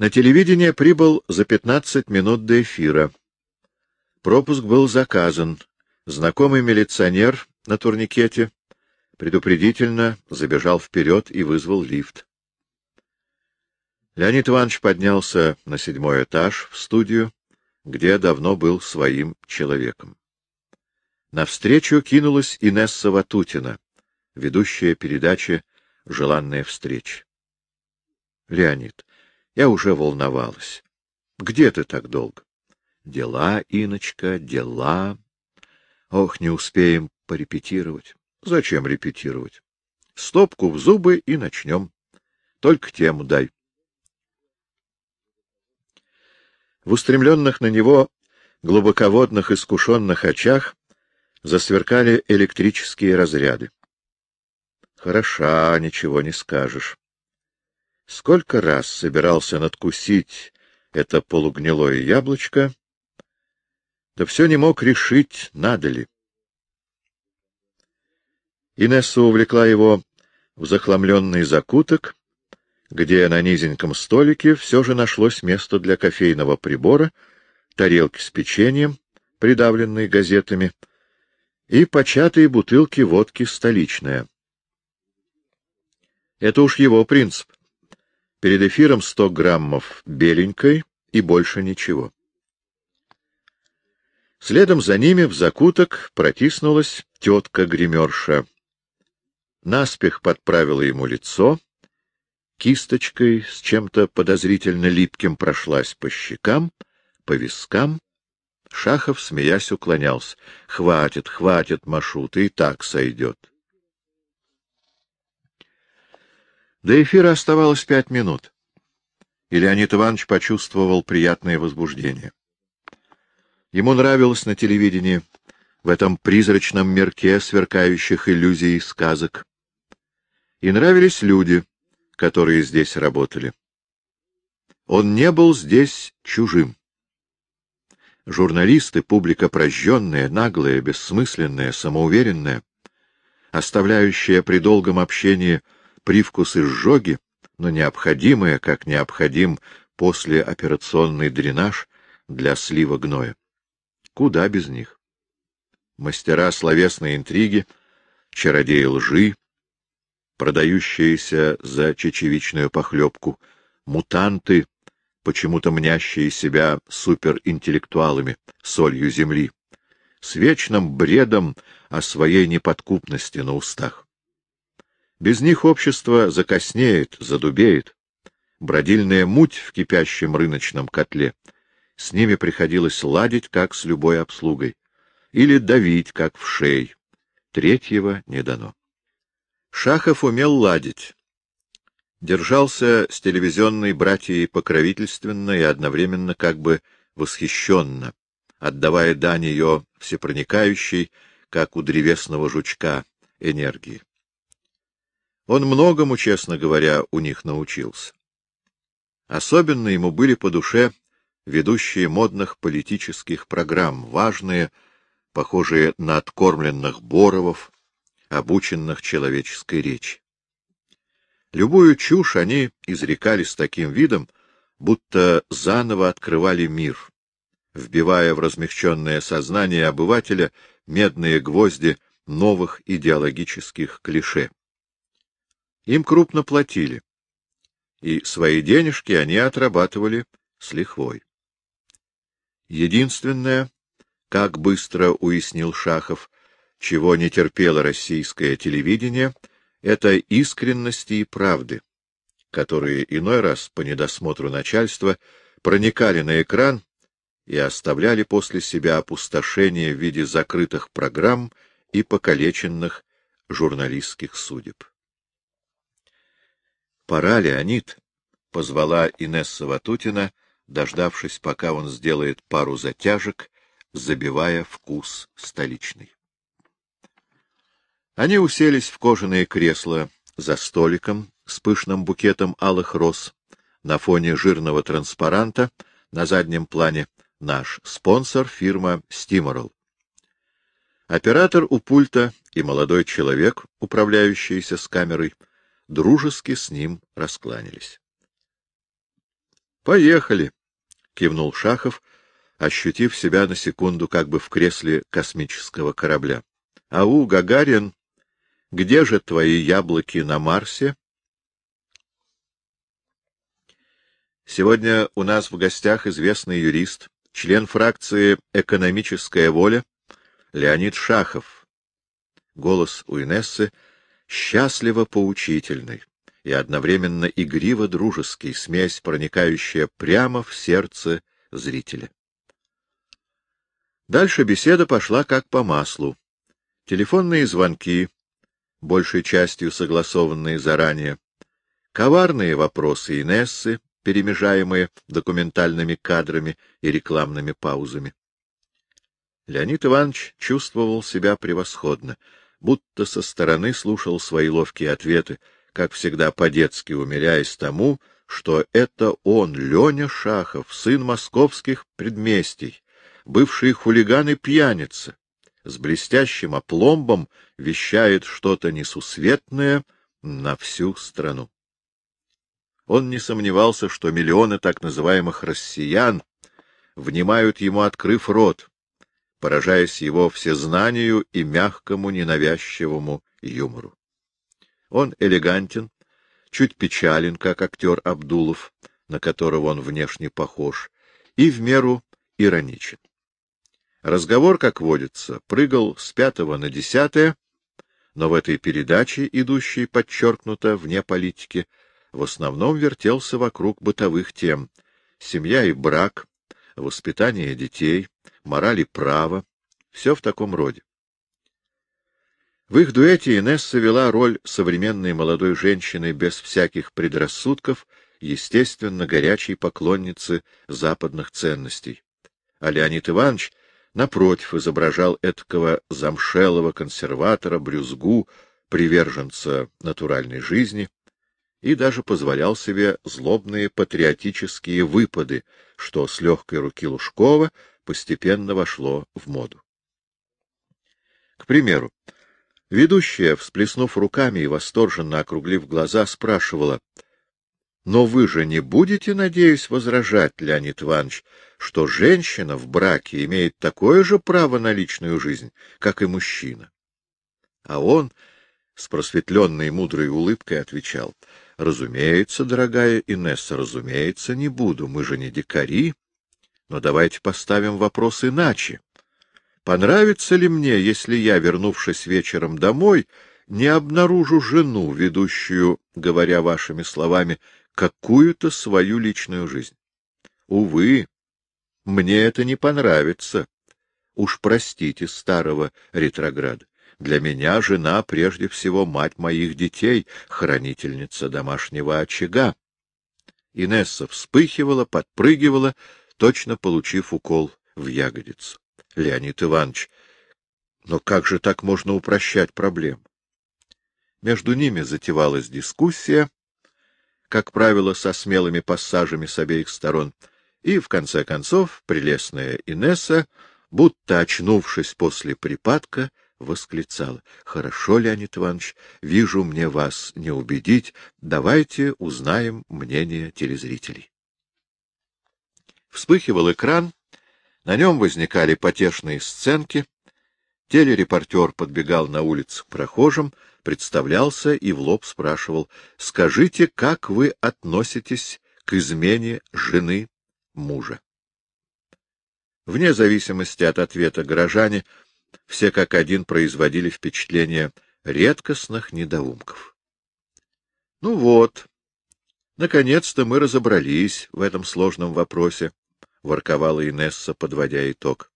На телевидение прибыл за 15 минут до эфира. Пропуск был заказан. Знакомый милиционер на турникете предупредительно забежал вперед и вызвал лифт. Леонид Иванович поднялся на седьмой этаж в студию, где давно был своим человеком. Навстречу кинулась Инесса Ватутина, ведущая передачи «Желанная встреча». — Леонид, я уже волновалась. Где ты так долго? — Дела, Иночка, дела. Ох, не успеем порепетировать. Зачем репетировать? Стопку в зубы и начнем. Только тему дай. В устремленных на него глубоководных искушенных очах засверкали электрические разряды. Хороша, ничего не скажешь. Сколько раз собирался надкусить это полугнилое яблочко, да все не мог решить, надо ли. Инесса увлекла его в захламленный закуток, где на низеньком столике все же нашлось место для кофейного прибора, тарелки с печеньем, придавленные газетами, и початые бутылки водки столичная. Это уж его принцип. Перед эфиром сто граммов беленькой и больше ничего. Следом за ними в закуток протиснулась тетка-гримерша наспех подправила ему лицо, кисточкой с чем-то подозрительно липким прошлась по щекам, по вискам. Шахов, смеясь, уклонялся. — Хватит, хватит, Машу, ты и так сойдет. До эфира оставалось пять минут, и Леонид Иванович почувствовал приятное возбуждение. Ему нравилось на телевидении, в этом призрачном мерке сверкающих иллюзий и сказок, и нравились люди, которые здесь работали. Он не был здесь чужим. Журналисты, публика прожженная, наглая, бессмысленная, самоуверенная, оставляющая при долгом общении привкус изжоги, но необходимая, как необходим послеоперационный дренаж для слива гноя. Куда без них? Мастера словесной интриги, чародеи лжи, продающиеся за чечевичную похлебку, мутанты, почему-то мнящие себя суперинтеллектуалами, солью земли, с вечным бредом о своей неподкупности на устах. Без них общество закоснеет, задубеет. Бродильная муть в кипящем рыночном котле. С ними приходилось ладить, как с любой обслугой, или давить, как в шей. Третьего не дано. Шахов умел ладить. Держался с телевизионной братьей покровительственно и одновременно как бы восхищенно, отдавая дань ее всепроникающей, как у древесного жучка, энергии. Он многому, честно говоря, у них научился. Особенно ему были по душе ведущие модных политических программ, важные, похожие на откормленных боровов, обученных человеческой речи. Любую чушь они изрекали с таким видом, будто заново открывали мир, вбивая в размягченное сознание обывателя медные гвозди новых идеологических клише. Им крупно платили, и свои денежки они отрабатывали с лихвой. Единственное, как быстро уяснил Шахов, чего не терпело российское телевидение, это искренности и правды, которые иной раз по недосмотру начальства проникали на экран и оставляли после себя опустошение в виде закрытых программ и покалеченных журналистских судеб. «Пора, Леонид», — позвала Инесса Ватутина, дождавшись, пока он сделает пару затяжек, забивая вкус столичный. Они уселись в кожаные кресла за столиком с пышным букетом алых роз на фоне жирного транспаранта на заднем плане наш спонсор фирма Стиморал. Оператор у пульта и молодой человек, управляющийся с камерой, дружески с ним раскланялись. — Поехали, — кивнул Шахов, ощутив себя на секунду как бы в кресле космического корабля. — Ау, Гагарин, где же твои яблоки на Марсе? Сегодня у нас в гостях известный юрист, член фракции «Экономическая воля» Леонид Шахов. Голос у Инессы счастливо поучительный и одновременно игриво-дружеский, смесь, проникающая прямо в сердце зрителя. Дальше беседа пошла как по маслу. Телефонные звонки, большей частью согласованные заранее, коварные вопросы Инессы, перемежаемые документальными кадрами и рекламными паузами. Леонид Иванович чувствовал себя превосходно, будто со стороны слушал свои ловкие ответы, как всегда по-детски умиляясь тому, что это он, Леня Шахов, сын московских предместий, бывший хулиган и пьяница, с блестящим опломбом вещает что-то несусветное на всю страну. Он не сомневался, что миллионы так называемых «россиян» внимают ему, открыв рот, поражаясь его всезнанию и мягкому ненавязчивому юмору. Он элегантен, чуть печален, как актер Абдулов, на которого он внешне похож, и в меру ироничен. Разговор, как водится, прыгал с пятого на десятое, но в этой передаче, идущей подчеркнуто вне политики, в основном вертелся вокруг бытовых тем — семья и брак, воспитание детей, мораль и право, все в таком роде. В их дуэте Инесса вела роль современной молодой женщины без всяких предрассудков, естественно, горячей поклонницы западных ценностей. А Леонид Иванович, напротив, изображал этакого замшелого консерватора, брюзгу, приверженца натуральной жизни, и даже позволял себе злобные патриотические выпады, что с легкой руки Лужкова постепенно вошло в моду. К примеру, ведущая, всплеснув руками и восторженно округлив глаза, спрашивала, «Но вы же не будете, надеюсь, возражать, Леонид Иванович, что женщина в браке имеет такое же право на личную жизнь, как и мужчина?» А он с просветленной мудрой улыбкой отвечал, Разумеется, дорогая Инесса, разумеется, не буду, мы же не дикари. Но давайте поставим вопрос иначе. Понравится ли мне, если я, вернувшись вечером домой, не обнаружу жену, ведущую, говоря вашими словами, какую-то свою личную жизнь? Увы, мне это не понравится. Уж простите старого ретрограда. Для меня жена прежде всего мать моих детей, хранительница домашнего очага. Инесса вспыхивала, подпрыгивала, точно получив укол в ягодицу. Леонид Иванович, но как же так можно упрощать проблему? Между ними затевалась дискуссия, как правило, со смелыми пассажами с обеих сторон, и, в конце концов, прелестная Инесса, будто очнувшись после припадка, восклицала. — Хорошо, Леонид Иванович, вижу, мне вас не убедить. Давайте узнаем мнение телезрителей. Вспыхивал экран, на нем возникали потешные сценки. Телерепортер подбегал на улицу к прохожим, представлялся и в лоб спрашивал, «Скажите, как вы относитесь к измене жены мужа?» Вне зависимости от ответа горожане — все как один производили впечатление редкостных недоумков. Ну вот, наконец-то мы разобрались в этом сложном вопросе, — ворковала Инесса, подводя итог.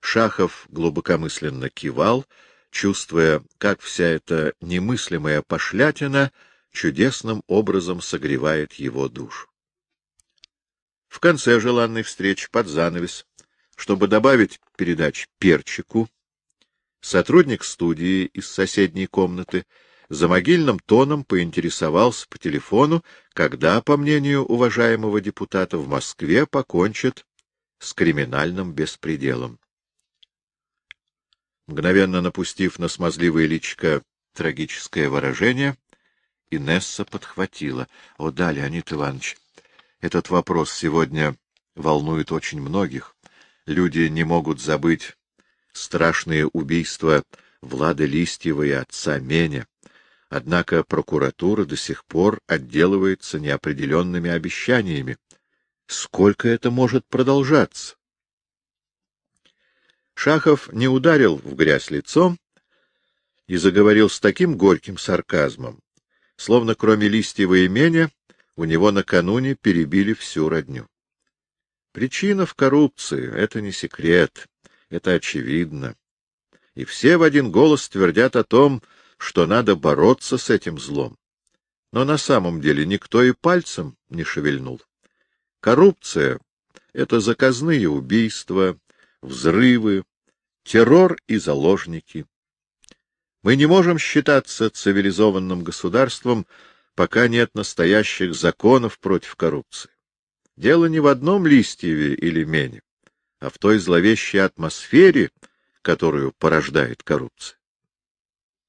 Шахов глубокомысленно кивал, чувствуя, как вся эта немыслимая пошлятина чудесным образом согревает его душу. В конце желанной встречи под занавес, чтобы добавить передач перчику, Сотрудник студии из соседней комнаты за могильным тоном поинтересовался по телефону, когда, по мнению уважаемого депутата, в Москве покончат с криминальным беспределом. Мгновенно напустив на смазливое личико трагическое выражение, Инесса подхватила. — О да, Леонид Иванович, Этот вопрос сегодня волнует очень многих. Люди не могут забыть страшные убийства Влада Листьева и отца Меня. Однако прокуратура до сих пор отделывается неопределенными обещаниями. Сколько это может продолжаться? Шахов не ударил в грязь лицом и заговорил с таким горьким сарказмом, словно кроме Листьева и Меня у него накануне перебили всю родню. Причина в коррупции — это не секрет, это очевидно. И все в один голос твердят о том, что надо бороться с этим злом. Но на самом деле никто и пальцем не шевельнул. Коррупция — это заказные убийства, взрывы, террор и заложники. Мы не можем считаться цивилизованным государством, пока нет настоящих законов против коррупции. Дело не в одном листьеве или мене, а в той зловещей атмосфере, которую порождает коррупция.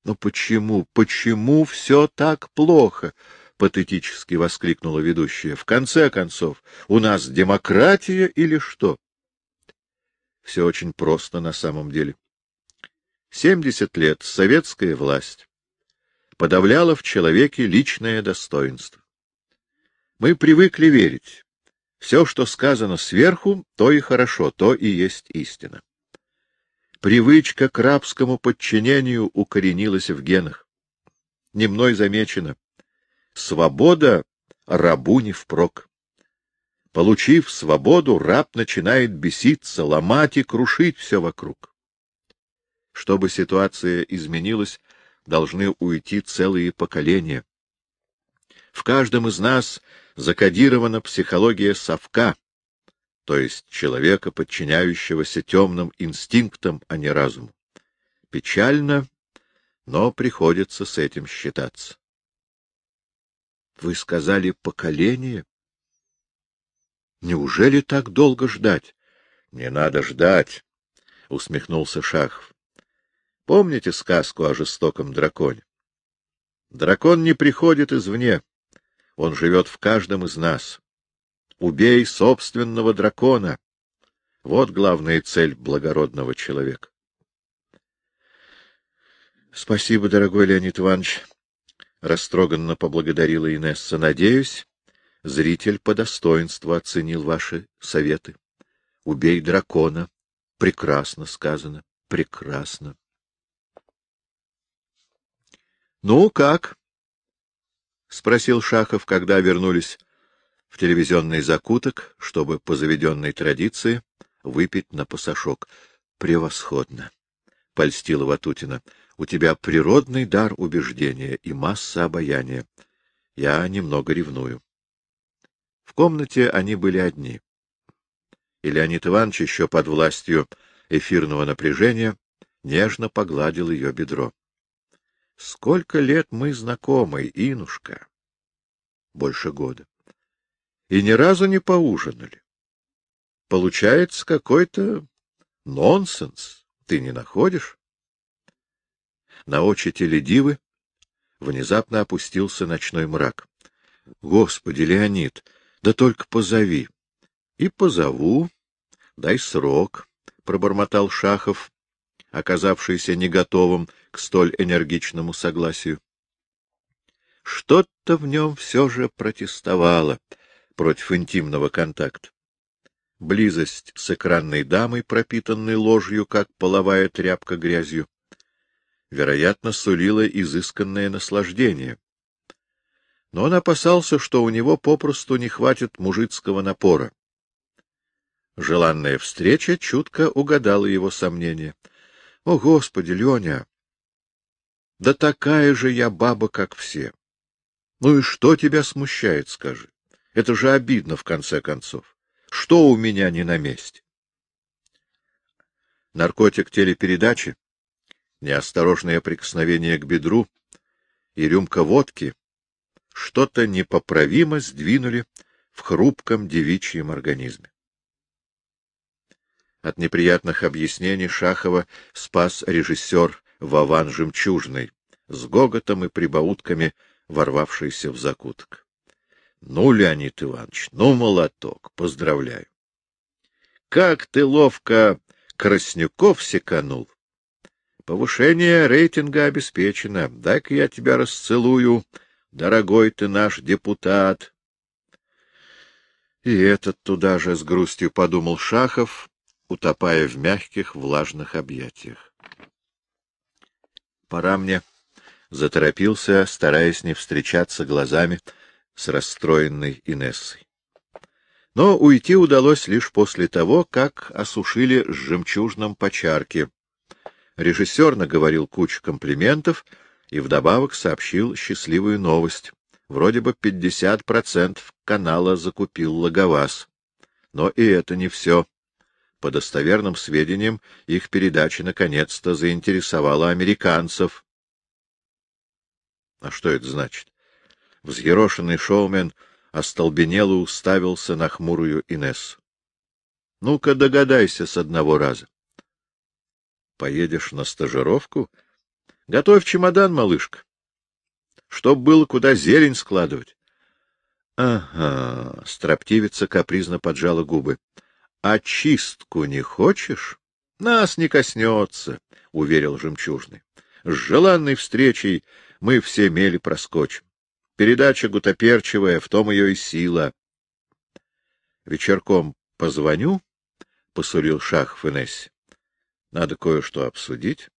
Но почему, почему все так плохо? — патетически воскликнула ведущая. — В конце концов, у нас демократия или что? Все очень просто на самом деле. Семьдесят лет советская власть подавляла в человеке личное достоинство. Мы привыкли верить. Все, что сказано сверху, то и хорошо, то и есть истина. Привычка к рабскому подчинению укоренилась в генах. Не мной замечено. Свобода рабу не впрок. Получив свободу, раб начинает беситься, ломать и крушить все вокруг. Чтобы ситуация изменилась, должны уйти целые поколения. В каждом из нас закодирована психология совка, то есть человека, подчиняющегося темным инстинктам, а не разуму. Печально, но приходится с этим считаться. — Вы сказали поколение? Неужели так долго ждать? — Не надо ждать, — усмехнулся Шахов. — Помните сказку о жестоком драконе? Дракон не приходит извне, он живет в каждом из нас. Убей собственного дракона. Вот главная цель благородного человека. — Спасибо, дорогой Леонид Иванович, — растроганно поблагодарила Инесса. — Надеюсь, зритель по достоинству оценил ваши советы. Убей дракона. Прекрасно сказано. Прекрасно. — Ну, как? — спросил Шахов, когда вернулись в телевизионный закуток, чтобы по заведенной традиции выпить на пасашок. — Превосходно! — польстила Ватутина. — У тебя природный дар убеждения и масса обаяния. Я немного ревную. В комнате они были одни. И Леонид Иванович еще под властью эфирного напряжения нежно погладил ее бедро. — Сколько лет мы знакомы, Инушка? — Больше года и ни разу не поужинали. Получается какой-то нонсенс, ты не находишь? На очи теледивы внезапно опустился ночной мрак. Господи, Леонид, да только позови. И позову, дай срок, — пробормотал Шахов, оказавшийся не готовым к столь энергичному согласию. Что-то в нем все же протестовало — против интимного контакта. Близость с экранной дамой, пропитанной ложью, как половая тряпка грязью, вероятно, сулила изысканное наслаждение. Но он опасался, что у него попросту не хватит мужицкого напора. Желанная встреча чутко угадала его сомнения. — О, Господи, Леня! Да такая же я баба, как все. Ну и что тебя смущает, скажи? Это же обидно, в конце концов. Что у меня не на месте? Наркотик телепередачи, неосторожное прикосновение к бедру и рюмка водки что-то непоправимо сдвинули в хрупком девичьем организме. От неприятных объяснений Шахова спас режиссер Вован Жемчужный, с гоготом и прибаутками ворвавшийся в закуток. — Ну, Леонид Иванович, ну, молоток, поздравляю. Как ты ловко Краснюков секанул. Повышение рейтинга обеспечено. Дай-ка я тебя расцелую, дорогой ты наш депутат. И этот туда же с грустью подумал Шахов, утопая в мягких влажных объятиях. Пора мне, — заторопился, стараясь не встречаться глазами с расстроенной Инессой. Но уйти удалось лишь после того, как осушили с жемчужным по чарке. Режиссер наговорил кучу комплиментов и вдобавок сообщил счастливую новость. Вроде бы 50% канала закупил Логоваз. Но и это не все. По достоверным сведениям, их передача наконец-то заинтересовала американцев. А что это значит? Взъерошенный шоумен остолбенело уставился на хмурую Инессу. — Ну-ка догадайся с одного раза. Поедешь на стажировку? Готовь чемодан, малышка. Чтоб было куда зелень складывать. Ага, строптивица капризно поджала губы. А чистку не хочешь? Нас не коснется, — уверил жемчужный. С желанной встречей мы все мели проскочим. Передача гутоперчивая, в том ее и сила. Вечерком позвоню, — посулил Шах Фенесси. Надо кое-что обсудить.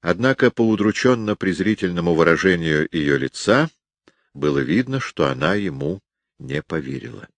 Однако по удрученно-презрительному выражению ее лица было видно, что она ему не поверила.